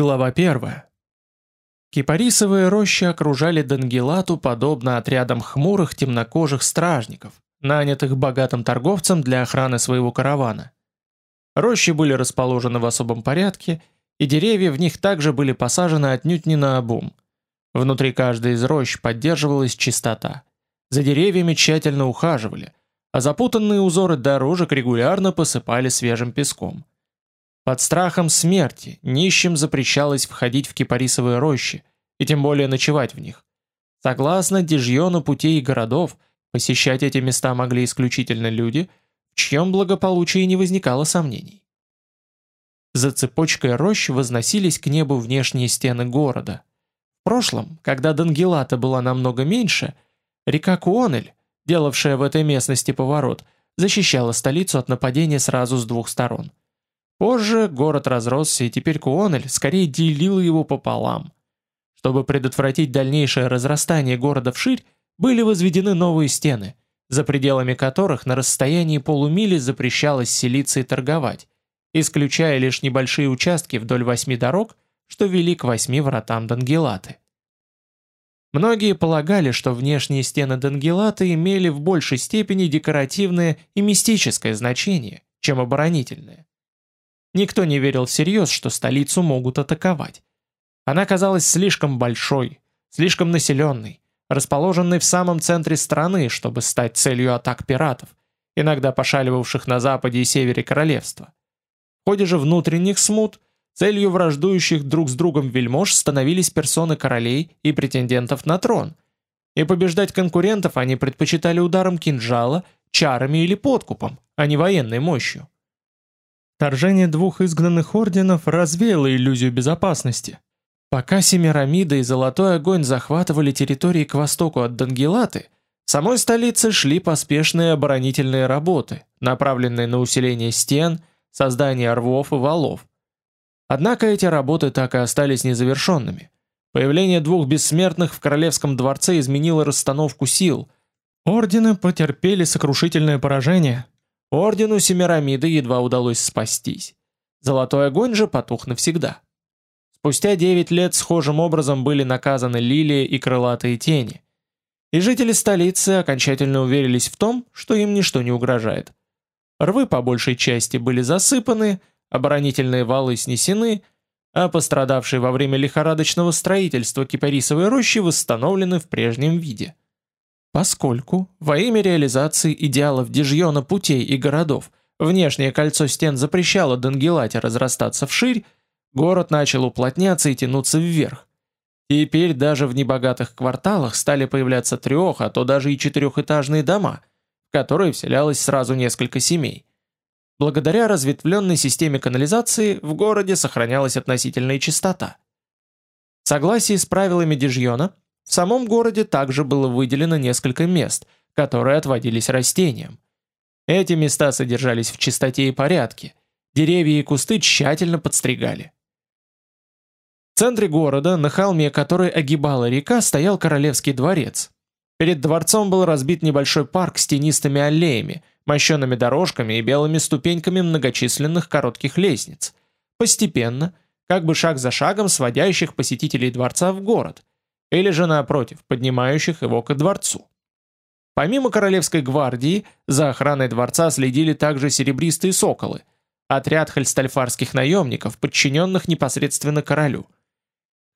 Глава 1. Кипарисовые рощи окружали Дангелату подобно отрядам хмурых темнокожих стражников, нанятых богатым торговцем для охраны своего каравана. Рощи были расположены в особом порядке, и деревья в них также были посажены отнюдь не на обум. Внутри каждой из рощ поддерживалась чистота. За деревьями тщательно ухаживали, а запутанные узоры дорожек регулярно посыпали свежим песком. Под страхом смерти нищим запрещалось входить в кипарисовые рощи, и тем более ночевать в них. Согласно Дижьону путей и городов, посещать эти места могли исключительно люди, в чьем благополучии не возникало сомнений. За цепочкой рощ возносились к небу внешние стены города. В прошлом, когда Дангелата была намного меньше, река Куонель, делавшая в этой местности поворот, защищала столицу от нападения сразу с двух сторон – Позже город разросся, и теперь Куонель скорее делил его пополам. Чтобы предотвратить дальнейшее разрастание города вширь, были возведены новые стены, за пределами которых на расстоянии полумили запрещалось селиться и торговать, исключая лишь небольшие участки вдоль восьми дорог, что вели к восьми вратам Дангелаты. Многие полагали, что внешние стены Дангелаты имели в большей степени декоративное и мистическое значение, чем оборонительное. Никто не верил всерьез, что столицу могут атаковать. Она казалась слишком большой, слишком населенной, расположенной в самом центре страны, чтобы стать целью атак пиратов, иногда пошаливавших на западе и севере королевства. В ходе же внутренних смут целью враждующих друг с другом вельмож становились персоны королей и претендентов на трон, и побеждать конкурентов они предпочитали ударом кинжала, чарами или подкупом, а не военной мощью. Вторжение двух изгнанных орденов развеяло иллюзию безопасности. Пока Семирамида и Золотой Огонь захватывали территории к востоку от Дангелаты, в самой столице шли поспешные оборонительные работы, направленные на усиление стен, создание рвов и валов. Однако эти работы так и остались незавершенными. Появление двух бессмертных в королевском дворце изменило расстановку сил. Ордены потерпели сокрушительное поражение, Ордену Семирамиды едва удалось спастись. Золотой огонь же потух навсегда. Спустя девять лет схожим образом были наказаны лилии и крылатые тени. И жители столицы окончательно уверились в том, что им ничто не угрожает. Рвы по большей части были засыпаны, оборонительные валы снесены, а пострадавшие во время лихорадочного строительства кипарисовой рощи восстановлены в прежнем виде. Поскольку, во имя реализации идеалов Дижьона путей и городов, внешнее кольцо стен запрещало Дангелате разрастаться вширь, город начал уплотняться и тянуться вверх. Теперь даже в небогатых кварталах стали появляться трех, а то даже и четырехэтажные дома, в которые вселялось сразу несколько семей. Благодаря разветвленной системе канализации в городе сохранялась относительная чистота. В согласии с правилами Дижьона, в самом городе также было выделено несколько мест, которые отводились растениям. Эти места содержались в чистоте и порядке, деревья и кусты тщательно подстригали. В центре города, на холме, который огибала река, стоял королевский дворец. Перед дворцом был разбит небольшой парк с тенистыми аллеями, мощенными дорожками и белыми ступеньками многочисленных коротких лестниц, постепенно, как бы шаг за шагом сводящих посетителей дворца в город, или же напротив, поднимающих его к дворцу. Помимо королевской гвардии, за охраной дворца следили также серебристые соколы, отряд хальстальфарских наемников, подчиненных непосредственно королю.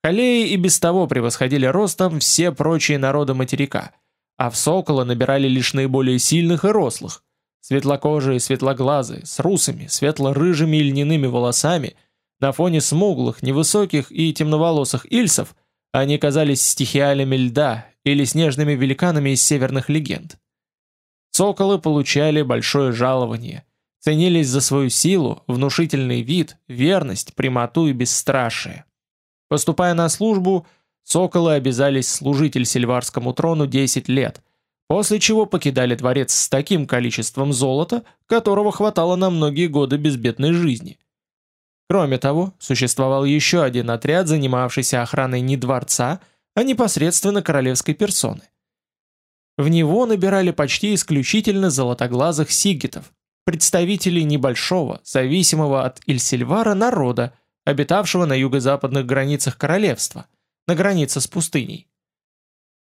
Халеи и без того превосходили ростом все прочие народы материка, а в сокола набирали лишь наиболее сильных и рослых, светлокожие, светлоглазые, с русыми, светло-рыжими и льняными волосами, на фоне смуглых, невысоких и темноволосых ильсов – они казались стихиалями льда или снежными великанами из северных легенд. Соколы получали большое жалование, ценились за свою силу, внушительный вид, верность, прямоту и бесстрашие. Поступая на службу, соколы обязались служить сильварскому трону 10 лет, после чего покидали дворец с таким количеством золота, которого хватало на многие годы безбедной жизни. Кроме того, существовал еще один отряд, занимавшийся охраной не дворца, а непосредственно королевской персоны. В него набирали почти исключительно золотоглазых сигитов, представителей небольшого, зависимого от Ильсильвара народа, обитавшего на юго-западных границах королевства, на границе с пустыней.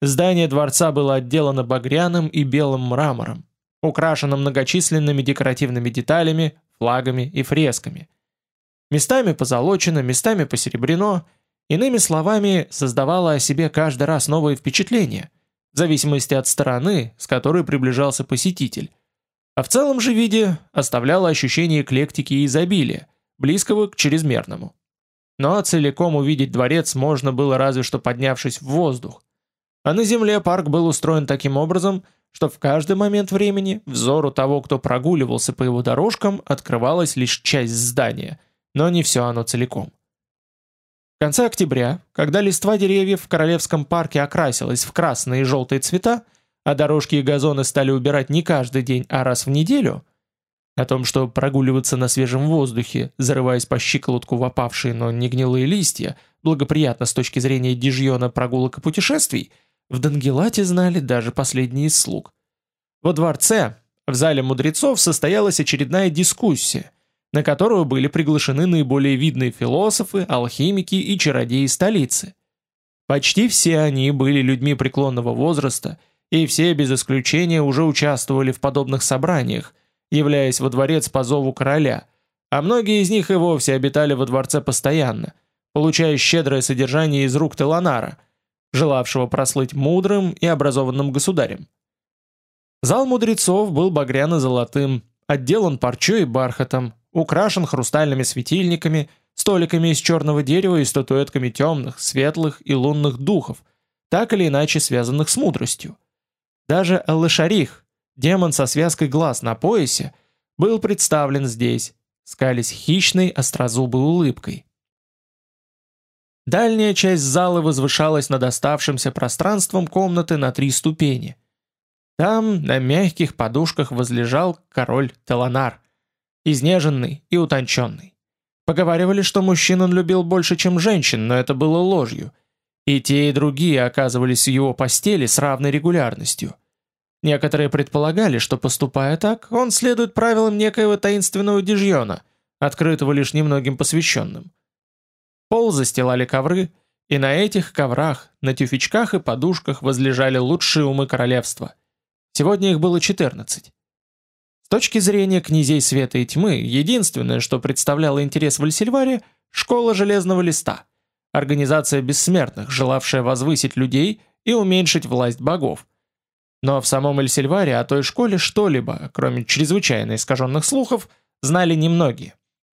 Здание дворца было отделано багряным и белым мрамором, украшено многочисленными декоративными деталями, флагами и фресками. Местами позолочено, местами посеребрено, иными словами, создавало о себе каждый раз новые впечатления, в зависимости от стороны, с которой приближался посетитель, а в целом же виде оставляло ощущение эклектики и изобилия, близкого к чрезмерному. Но целиком увидеть дворец можно было разве что поднявшись в воздух, а на земле парк был устроен таким образом, что в каждый момент времени взору того, кто прогуливался по его дорожкам, открывалась лишь часть здания, но не все оно целиком. В конце октября, когда листва деревьев в Королевском парке окрасилась в красные и желтые цвета, а дорожки и газоны стали убирать не каждый день, а раз в неделю, о том, что прогуливаться на свежем воздухе, зарываясь по щиколотку в опавшие, но не гнилые листья, благоприятно с точки зрения дижьона прогулок и путешествий – в Дангелате знали даже последние слуг. Во дворце, в зале мудрецов, состоялась очередная дискуссия, на которую были приглашены наиболее видные философы, алхимики и чародеи столицы. Почти все они были людьми преклонного возраста, и все без исключения уже участвовали в подобных собраниях, являясь во дворец по зову короля, а многие из них и вовсе обитали во дворце постоянно, получая щедрое содержание из рук Теланара, желавшего прослыть мудрым и образованным государем. Зал мудрецов был багряно-золотым, отделан парчой и бархатом, украшен хрустальными светильниками, столиками из черного дерева и статуэтками темных, светлых и лунных духов, так или иначе связанных с мудростью. Даже Алышарих, демон со связкой глаз на поясе, был представлен здесь, скались хищной острозубой улыбкой. Дальняя часть зала возвышалась над оставшимся пространством комнаты на три ступени. Там на мягких подушках возлежал король Теланар, изнеженный и утонченный. Поговаривали, что мужчин он любил больше, чем женщин, но это было ложью. И те, и другие оказывались в его постели с равной регулярностью. Некоторые предполагали, что поступая так, он следует правилам некоего таинственного дижьона, открытого лишь немногим посвященным. Пол застилали ковры, и на этих коврах, на тюфячках и подушках возлежали лучшие умы королевства. Сегодня их было 14. С точки зрения князей света и тьмы, единственное, что представляло интерес в Альсильваре – школа железного листа, организация бессмертных, желавшая возвысить людей и уменьшить власть богов. Но в самом Эльсильваре о той школе что-либо, кроме чрезвычайно искаженных слухов, знали немногие.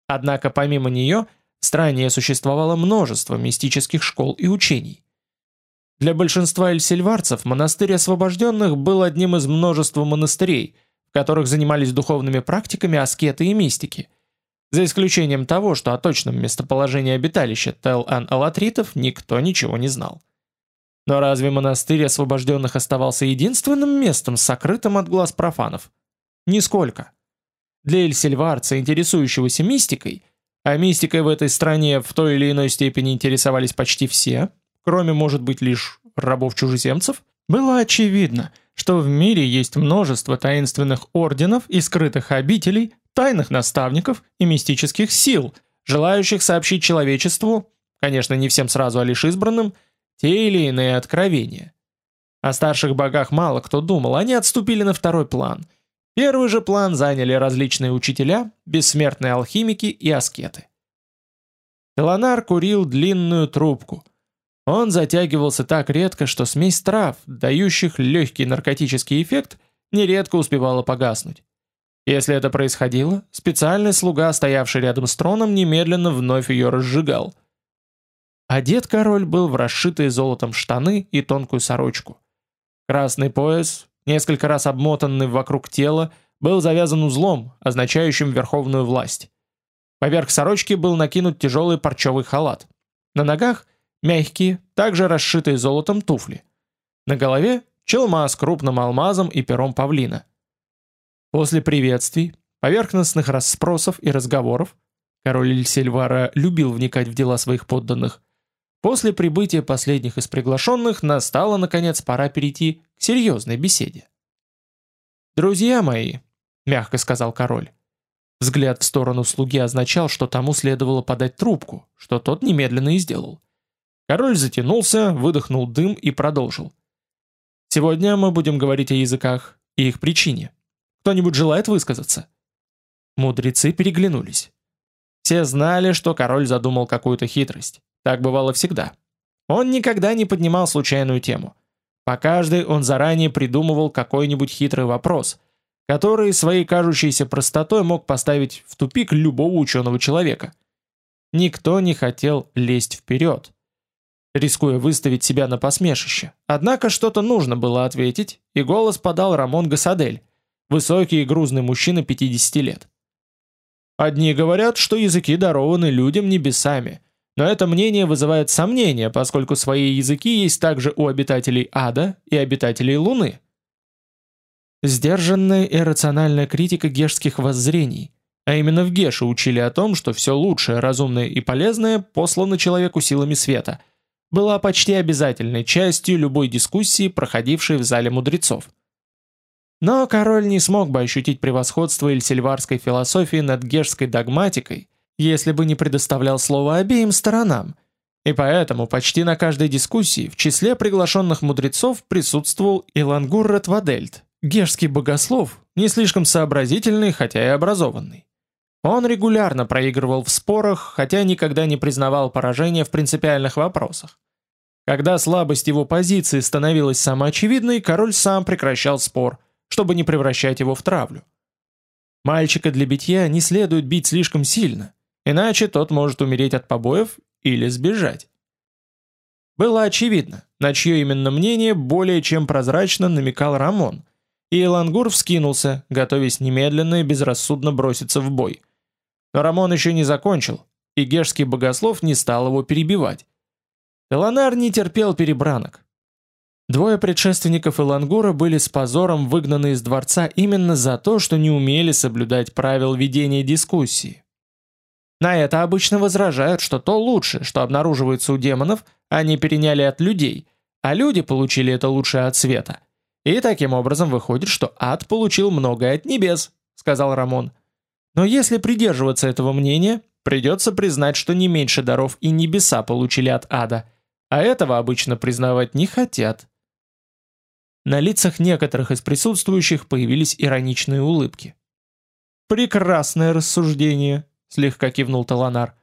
Однако помимо нее – в стране существовало множество мистических школ и учений. Для большинства эльсильварцев монастырь освобожденных был одним из множества монастырей, в которых занимались духовными практиками аскеты и мистики, за исключением того, что о точном местоположении обиталища Тел-Ан-Алатритов никто ничего не знал. Но разве монастырь освобожденных оставался единственным местом, сокрытым от глаз профанов? Нисколько. Для эльсильварца, интересующегося мистикой, а мистикой в этой стране в той или иной степени интересовались почти все, кроме, может быть, лишь рабов-чужеземцев, было очевидно, что в мире есть множество таинственных орденов и скрытых обителей, тайных наставников и мистических сил, желающих сообщить человечеству, конечно, не всем сразу, а лишь избранным, те или иные откровения. О старших богах мало кто думал, они отступили на второй план – Первый же план заняли различные учителя, бессмертные алхимики и аскеты. Телонар курил длинную трубку. Он затягивался так редко, что смесь трав, дающих легкий наркотический эффект, нередко успевала погаснуть. Если это происходило, специальный слуга, стоявший рядом с троном, немедленно вновь ее разжигал. Одет король был в расшитые золотом штаны и тонкую сорочку. Красный пояс, несколько раз обмотанный вокруг тела, был завязан узлом, означающим верховную власть. Поверх сорочки был накинут тяжелый парчевый халат. На ногах мягкие, также расшитые золотом туфли. На голове челма с крупным алмазом и пером павлина. После приветствий, поверхностных расспросов и разговоров, король Эльсельвара любил вникать в дела своих подданных, После прибытия последних из приглашенных настала, наконец, пора перейти к серьезной беседе. «Друзья мои», — мягко сказал король, Взгляд в сторону слуги означал, что тому следовало подать трубку, что тот немедленно и сделал. Король затянулся, выдохнул дым и продолжил. «Сегодня мы будем говорить о языках и их причине. Кто-нибудь желает высказаться?» Мудрецы переглянулись. Все знали, что король задумал какую-то хитрость. Так бывало всегда. Он никогда не поднимал случайную тему. По каждой он заранее придумывал какой-нибудь хитрый вопрос, который своей кажущейся простотой мог поставить в тупик любого ученого человека. Никто не хотел лезть вперед, рискуя выставить себя на посмешище. Однако что-то нужно было ответить, и голос подал Рамон Гасадель, высокий и грузный мужчина 50 лет. Одни говорят, что языки дарованы людям небесами, но это мнение вызывает сомнения, поскольку свои языки есть также у обитателей ада и обитателей Луны. Сдержанная и рациональная критика гешских воззрений, а именно в Геше учили о том, что все лучшее, разумное и полезное послано человеку силами света, была почти обязательной частью любой дискуссии, проходившей в зале мудрецов. Но король не смог бы ощутить превосходство эльсильварской философии над гешской догматикой, если бы не предоставлял слово обеим сторонам, и поэтому почти на каждой дискуссии в числе приглашенных мудрецов присутствовал Илангур Ратвадельт, Гешский богослов, не слишком сообразительный, хотя и образованный. Он регулярно проигрывал в спорах, хотя никогда не признавал поражения в принципиальных вопросах. Когда слабость его позиции становилась самоочевидной, король сам прекращал спор, чтобы не превращать его в травлю. Мальчика для битья не следует бить слишком сильно, иначе тот может умереть от побоев или сбежать. Было очевидно, на чье именно мнение более чем прозрачно намекал Рамон – и Элангур вскинулся, готовясь немедленно и безрассудно броситься в бой. Но Рамон еще не закончил, и гешский богослов не стал его перебивать. Эланар не терпел перебранок. Двое предшественников Элангура были с позором выгнаны из дворца именно за то, что не умели соблюдать правил ведения дискуссии. На это обычно возражают, что то лучше, что обнаруживается у демонов, они переняли от людей, а люди получили это лучшее от света – и таким образом выходит, что ад получил многое от небес, сказал Рамон. Но если придерживаться этого мнения, придется признать, что не меньше даров и небеса получили от ада, а этого обычно признавать не хотят. На лицах некоторых из присутствующих появились ироничные улыбки. «Прекрасное рассуждение», — слегка кивнул Таланар.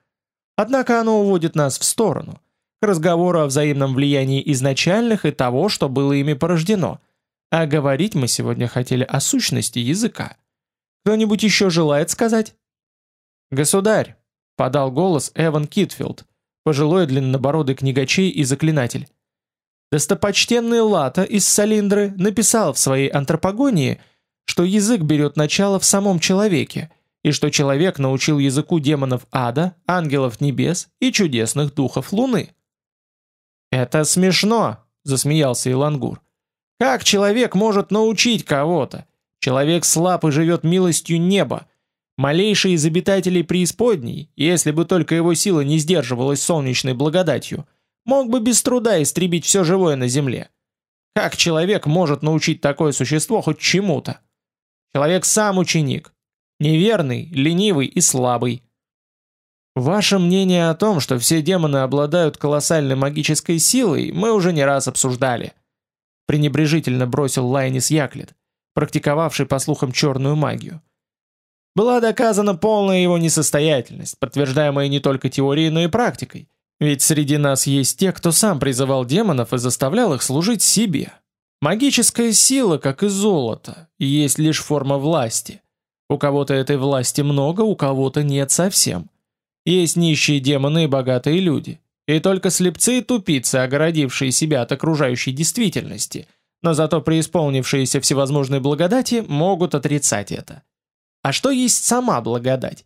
«Однако оно уводит нас в сторону, к разговору о взаимном влиянии изначальных и того, что было ими порождено — а говорить мы сегодня хотели о сущности языка. Кто-нибудь еще желает сказать? Государь, подал голос Эван Китфилд, пожилой длиннобородый книгачей и заклинатель. Достопочтенный Лата из Салиндры написал в своей антропогонии, что язык берет начало в самом человеке, и что человек научил языку демонов ада, ангелов небес и чудесных духов луны. «Это смешно!» — засмеялся Илангур. Как человек может научить кого-то? Человек слаб и живет милостью неба. Малейший из обитателей преисподней, если бы только его сила не сдерживалась солнечной благодатью, мог бы без труда истребить все живое на земле. Как человек может научить такое существо хоть чему-то? Человек сам ученик. Неверный, ленивый и слабый. Ваше мнение о том, что все демоны обладают колоссальной магической силой, мы уже не раз обсуждали пренебрежительно бросил Лайнис Яклет, практиковавший по слухам черную магию. Была доказана полная его несостоятельность, подтверждаемая не только теорией, но и практикой. Ведь среди нас есть те, кто сам призывал демонов и заставлял их служить себе. Магическая сила, как и золото, есть лишь форма власти. У кого-то этой власти много, у кого-то нет совсем. Есть нищие демоны и богатые люди. И только слепцы и тупицы, огородившие себя от окружающей действительности, но зато преисполнившиеся всевозможной благодати, могут отрицать это. А что есть сама благодать?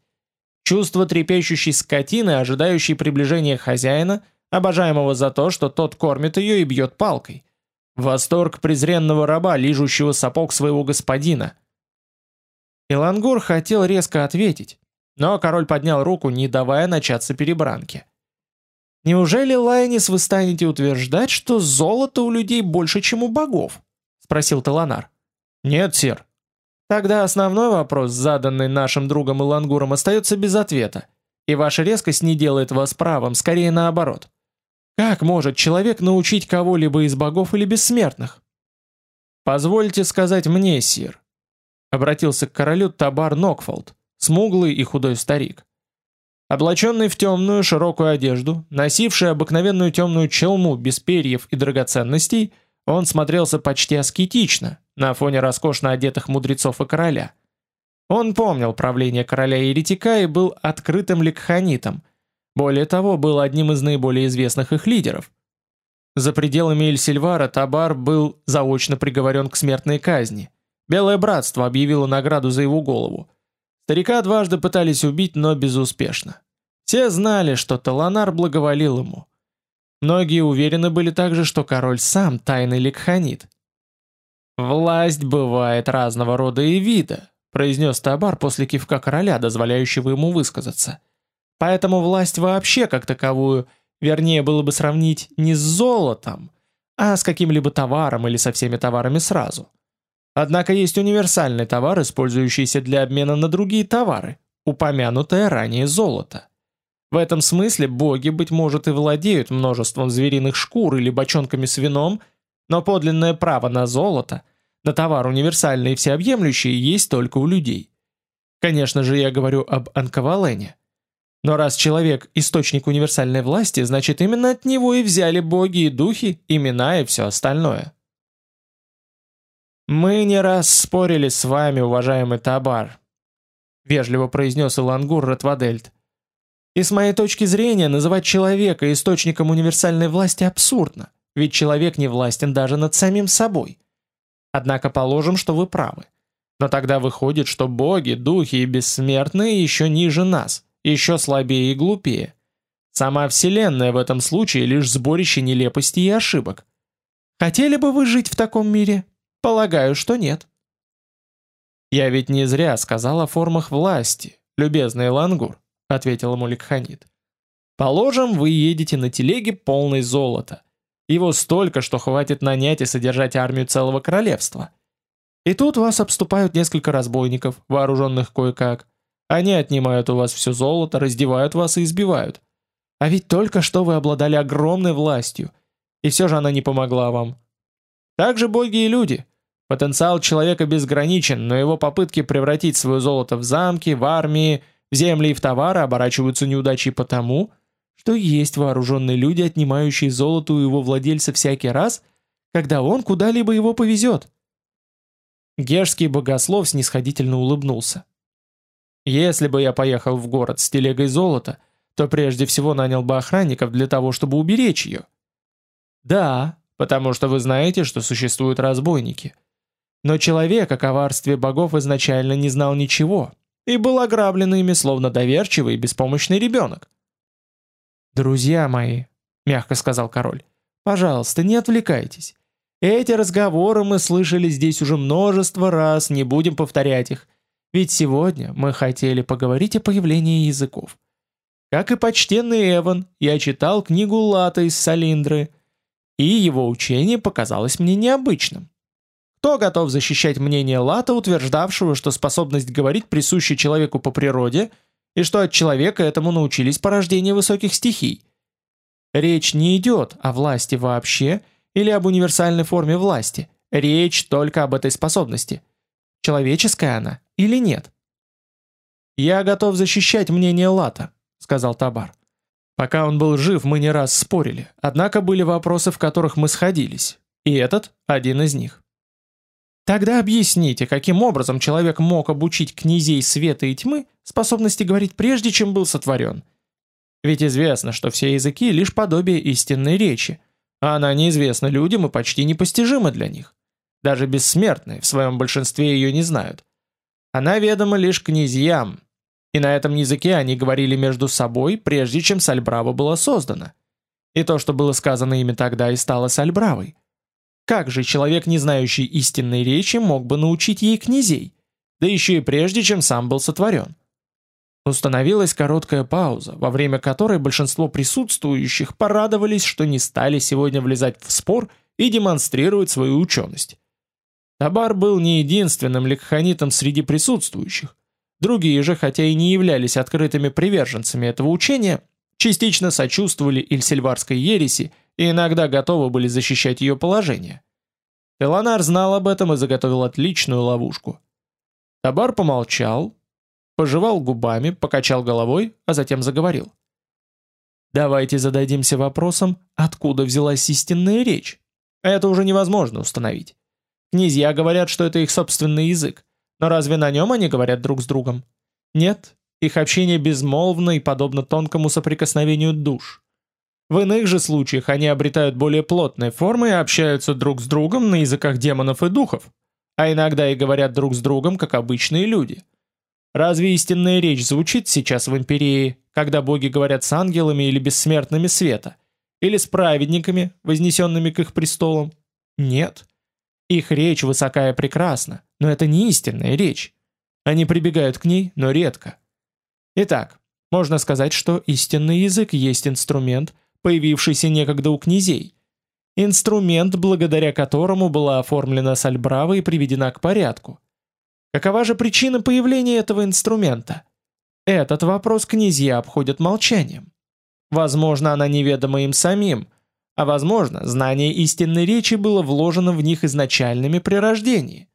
Чувство трепещущей скотины, ожидающей приближения хозяина, обожаемого за то, что тот кормит ее и бьет палкой. Восторг презренного раба, лижущего сапог своего господина. Илангур хотел резко ответить, но король поднял руку, не давая начаться перебранке. Неужели, Лайнис, вы станете утверждать, что золото у людей больше, чем у богов? Спросил Таланар. Нет, сир. Тогда основной вопрос, заданный нашим другом Илангуром, остается без ответа, и ваша резкость не делает вас правым, скорее наоборот. Как может человек научить кого-либо из богов или бессмертных? Позвольте сказать мне, сир, обратился к королю Табар Нокфолд, смуглый и худой старик. Облаченный в темную широкую одежду, носивший обыкновенную темную челму без перьев и драгоценностей, он смотрелся почти аскетично на фоне роскошно одетых мудрецов и короля. Он помнил правление короля-еретика и был открытым ликханитом, более того, был одним из наиболее известных их лидеров. За пределами Эль-Сильвара Табар был заочно приговорен к смертной казни. Белое братство объявило награду за его голову. Старика дважды пытались убить, но безуспешно. Все знали, что Таланар благоволил ему. Многие уверены были также, что король сам тайный ликханит. «Власть бывает разного рода и вида», произнес Табар после кивка короля, дозволяющего ему высказаться. «Поэтому власть вообще как таковую, вернее было бы сравнить не с золотом, а с каким-либо товаром или со всеми товарами сразу. Однако есть универсальный товар, использующийся для обмена на другие товары, упомянутое ранее золото. В этом смысле боги, быть может, и владеют множеством звериных шкур или бочонками с вином, но подлинное право на золото, на товар универсальный и всеобъемлющий, есть только у людей. Конечно же, я говорю об Анкавалене. Но раз человек – источник универсальной власти, значит именно от него и взяли боги и духи, имена и все остальное. «Мы не раз спорили с вами, уважаемый Табар», – вежливо произнес Илангур Ратвадельт. И с моей точки зрения, называть человека источником универсальной власти абсурдно, ведь человек не властен даже над самим собой. Однако положим, что вы правы. Но тогда выходит, что боги, духи и бессмертные еще ниже нас, еще слабее и глупее. Сама Вселенная в этом случае лишь сборище нелепостей и ошибок. Хотели бы вы жить в таком мире? Полагаю, что нет. Я ведь не зря сказал о формах власти, любезный Лангур. — ответил ему Ликханит. «Положим, вы едете на телеге полной золота. Его столько, что хватит нанять и содержать армию целого королевства. И тут вас обступают несколько разбойников, вооруженных кое-как. Они отнимают у вас все золото, раздевают вас и избивают. А ведь только что вы обладали огромной властью, и все же она не помогла вам. Так же боги и люди. Потенциал человека безграничен, но его попытки превратить свое золото в замки, в армии — в земли и в товары оборачиваются неудачей потому, что есть вооруженные люди, отнимающие золото у его владельца всякий раз, когда он куда-либо его повезет. Гешский богослов снисходительно улыбнулся. Если бы я поехал в город с телегой золота, то прежде всего нанял бы охранников для того, чтобы уберечь ее. Да, потому что вы знаете, что существуют разбойники. Но человек о коварстве богов изначально не знал ничего, и был ограблен ими, словно доверчивый и беспомощный ребенок. «Друзья мои», — мягко сказал король, — «пожалуйста, не отвлекайтесь. Эти разговоры мы слышали здесь уже множество раз, не будем повторять их. Ведь сегодня мы хотели поговорить о появлении языков. Как и почтенный Эван, я читал книгу Лата из Салиндры, и его учение показалось мне необычным. Кто готов защищать мнение Лата, утверждавшего, что способность говорить присуща человеку по природе, и что от человека этому научились порождение высоких стихий? Речь не идет о власти вообще или об универсальной форме власти. Речь только об этой способности. Человеческая она или нет? «Я готов защищать мнение Лата», — сказал Табар. Пока он был жив, мы не раз спорили, однако были вопросы, в которых мы сходились. И этот — один из них. Тогда объясните, каким образом человек мог обучить князей света и тьмы способности говорить прежде, чем был сотворен? Ведь известно, что все языки — лишь подобие истинной речи, а она неизвестна людям и почти непостижима для них. Даже бессмертные в своем большинстве ее не знают. Она ведома лишь князьям, и на этом языке они говорили между собой, прежде чем Сальбрава была создана. И то, что было сказано ими тогда, и стало Сальбравой — как же человек, не знающий истинной речи, мог бы научить ей князей? Да еще и прежде, чем сам был сотворен. Установилась короткая пауза, во время которой большинство присутствующих порадовались, что не стали сегодня влезать в спор и демонстрировать свою ученость. Табар был не единственным ликханитом среди присутствующих. Другие же, хотя и не являлись открытыми приверженцами этого учения, частично сочувствовали Ильсельварской ереси и иногда готовы были защищать ее положение. Теланар знал об этом и заготовил отличную ловушку. Табар помолчал, пожевал губами, покачал головой, а затем заговорил. Давайте зададимся вопросом, откуда взялась истинная речь. Это уже невозможно установить. Князья говорят, что это их собственный язык, но разве на нем они говорят друг с другом? Нет, их общение безмолвно и подобно тонкому соприкосновению душ. В иных же случаях они обретают более плотные формы и общаются друг с другом на языках демонов и духов, а иногда и говорят друг с другом, как обычные люди. Разве истинная речь звучит сейчас в империи, когда боги говорят с ангелами или бессмертными света? Или с праведниками, вознесенными к их престолам? Нет. Их речь высокая и прекрасна, но это не истинная речь. Они прибегают к ней, но редко. Итак, можно сказать, что истинный язык есть инструмент, появившийся некогда у князей. Инструмент, благодаря которому была оформлена Сальбрава и приведена к порядку. Какова же причина появления этого инструмента? Этот вопрос князья обходят молчанием. Возможно, она неведома им самим, а возможно, знание истинной речи было вложено в них изначальными при рождении.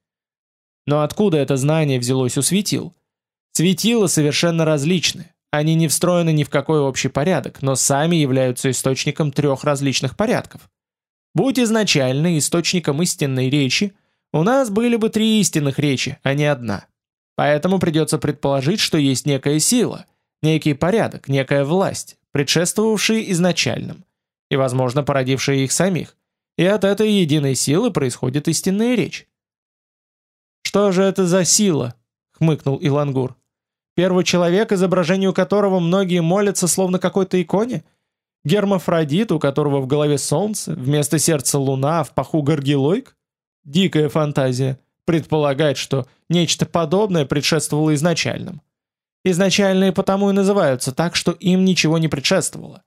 Но откуда это знание взялось у светил? Светила совершенно различны, они не встроены ни в какой общий порядок, но сами являются источником трех различных порядков. Будь изначально источником истинной речи, у нас были бы три истинных речи, а не одна. Поэтому придется предположить, что есть некая сила, некий порядок, некая власть, предшествовавшие изначальным, и, возможно, породившие их самих. И от этой единой силы происходит истинная речь. «Что же это за сила?» — хмыкнул Илангур. «Первый человек, изображению которого многие молятся, словно какой-то иконе? Гермафродит, у которого в голове солнце, вместо сердца луна, а в паху горгилойк? Дикая фантазия. Предполагать, что нечто подобное предшествовало изначальным. Изначальные потому и называются так, что им ничего не предшествовало.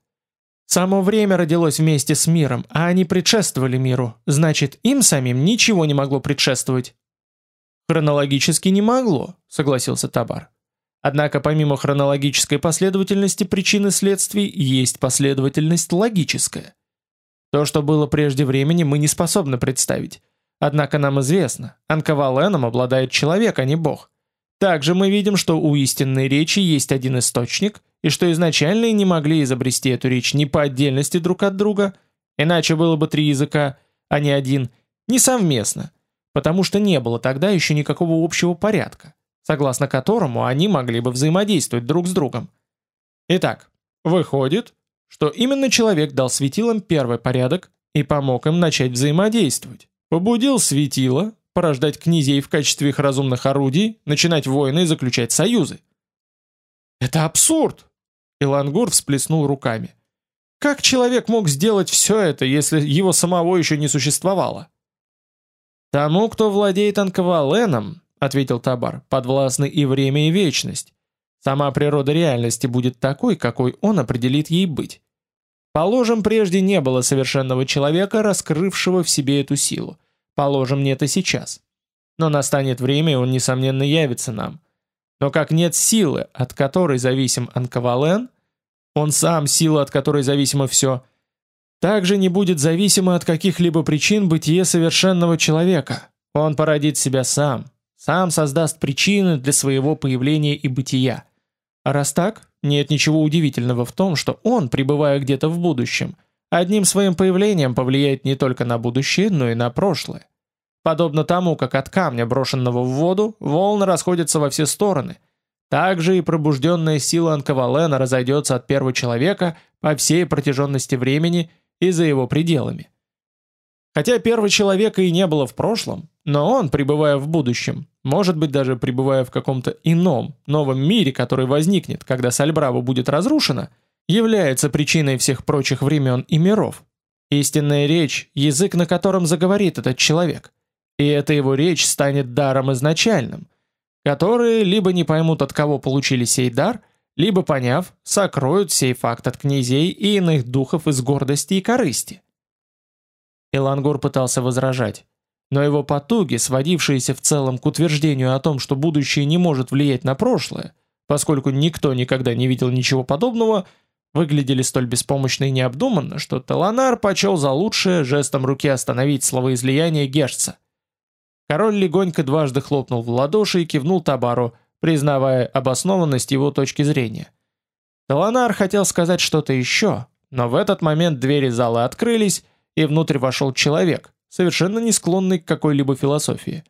Само время родилось вместе с миром, а они предшествовали миру, значит, им самим ничего не могло предшествовать. Хронологически не могло, согласился Табар. Однако помимо хронологической последовательности причин и следствий, есть последовательность логическая. То, что было прежде времени, мы не способны представить. Однако нам известно, Анкаваленом обладает человек, а не бог. Также мы видим, что у истинной речи есть один источник, и что изначально не могли изобрести эту речь ни по отдельности друг от друга, иначе было бы три языка, а не один, не совместно, потому что не было тогда еще никакого общего порядка, согласно которому они могли бы взаимодействовать друг с другом. Итак, выходит, что именно человек дал светилам первый порядок и помог им начать взаимодействовать. Побудил светило, порождать князей в качестве их разумных орудий, начинать войны и заключать союзы. Это абсурд! Илангур всплеснул руками. Как человек мог сделать все это, если его самого еще не существовало? Тому, кто владеет Анкаваленом, ответил Табар, подвластны и время, и вечность. Сама природа реальности будет такой, какой он определит ей быть. Положим, прежде не было совершенного человека, раскрывшего в себе эту силу. Положим, нет и сейчас. Но настанет время, и он, несомненно, явится нам. Но как нет силы, от которой зависим Анкавален, он сам сила, от которой зависимо все, также не будет зависимо от каких-либо причин бытие совершенного человека. Он породит себя сам, сам создаст причины для своего появления и бытия. А раз так, нет ничего удивительного в том, что он, пребывая где-то в будущем, одним своим появлением повлияет не только на будущее, но и на прошлое. Подобно тому, как от камня, брошенного в воду, волны расходятся во все стороны. Так же и пробужденная сила Анкавалена разойдется от первого человека по всей протяженности времени и за его пределами. Хотя первого человека и не было в прошлом, но он, пребывая в будущем, может быть даже пребывая в каком-то ином, новом мире, который возникнет, когда Сальбраво будет разрушена, является причиной всех прочих времен и миров. Истинная речь – язык, на котором заговорит этот человек. И эта его речь станет даром изначальным, которые либо не поймут, от кого получили сей дар, либо, поняв, сокроют сей факт от князей и иных духов из гордости и корысти. Илангур пытался возражать. но его потуги, сводившиеся в целом к утверждению о том, что будущее не может влиять на прошлое, поскольку никто никогда не видел ничего подобного, выглядели столь беспомощно и необдуманно, что Таланар почел за лучшее жестом руки остановить словоизлияние Гешца. Король легонько дважды хлопнул в ладоши и кивнул Табару, признавая обоснованность его точки зрения. Таланар хотел сказать что-то еще, но в этот момент двери зала открылись, и внутрь вошел человек, совершенно не склонный к какой-либо философии.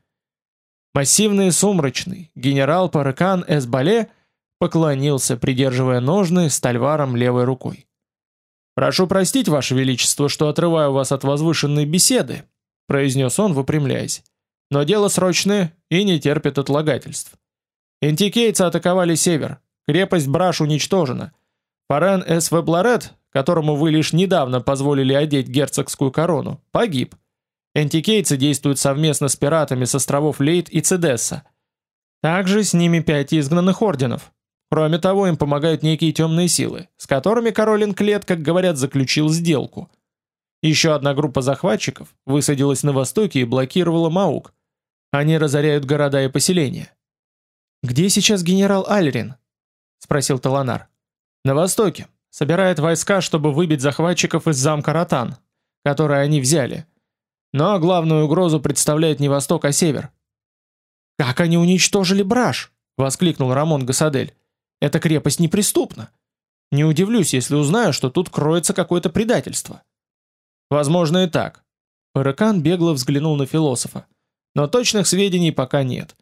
Массивный и сумрачный генерал Паракан Эсбале поклонился, придерживая ножны с тальваром левой рукой. «Прошу простить, Ваше Величество, что отрываю вас от возвышенной беседы», произнес он, выпрямляясь. «Но дело срочное и не терпит отлагательств. Интикейцы атаковали север, крепость Браш уничтожена. Парен Эс Вебларет, которому вы лишь недавно позволили одеть герцогскую корону, погиб. Антикейцы действуют совместно с пиратами с островов Лейт и Цедесса. Также с ними пять изгнанных орденов. Кроме того, им помогают некие темные силы, с которыми король Инклет, как говорят, заключил сделку. Еще одна группа захватчиков высадилась на востоке и блокировала Маук. Они разоряют города и поселения. «Где сейчас генерал Альрин?» — спросил Таланар. «На востоке. Собирает войска, чтобы выбить захватчиков из замка Ротан, который они взяли. Но главную угрозу представляет не восток, а север. «Как они уничтожили Браш?» — воскликнул Рамон Гасадель. «Эта крепость неприступна. Не удивлюсь, если узнаю, что тут кроется какое-то предательство». «Возможно и так». Паракан бегло взглянул на философа. «Но точных сведений пока нет.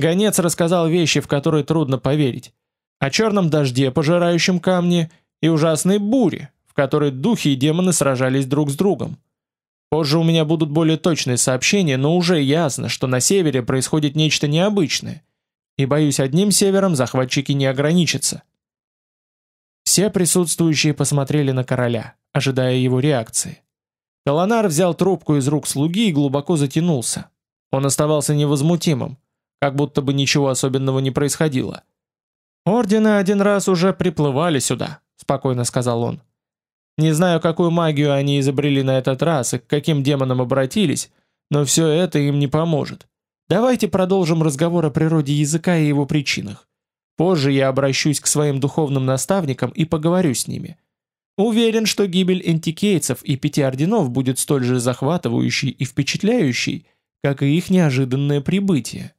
Гонец рассказал вещи, в которые трудно поверить. О черном дожде, пожирающем камни, и ужасной буре, в которой духи и демоны сражались друг с другом. Позже у меня будут более точные сообщения, но уже ясно, что на севере происходит нечто необычное. И боюсь, одним севером захватчики не ограничатся. Все присутствующие посмотрели на короля, ожидая его реакции. Таланар взял трубку из рук слуги и глубоко затянулся. Он оставался невозмутимым, как будто бы ничего особенного не происходило. Ордены один раз уже приплывали сюда, спокойно сказал он. Не знаю, какую магию они изобрели на этот раз и к каким демонам обратились, но все это им не поможет. Давайте продолжим разговор о природе языка и его причинах. Позже я обращусь к своим духовным наставникам и поговорю с ними. Уверен, что гибель антикейцев и пяти орденов будет столь же захватывающей и впечатляющей, как и их неожиданное прибытие.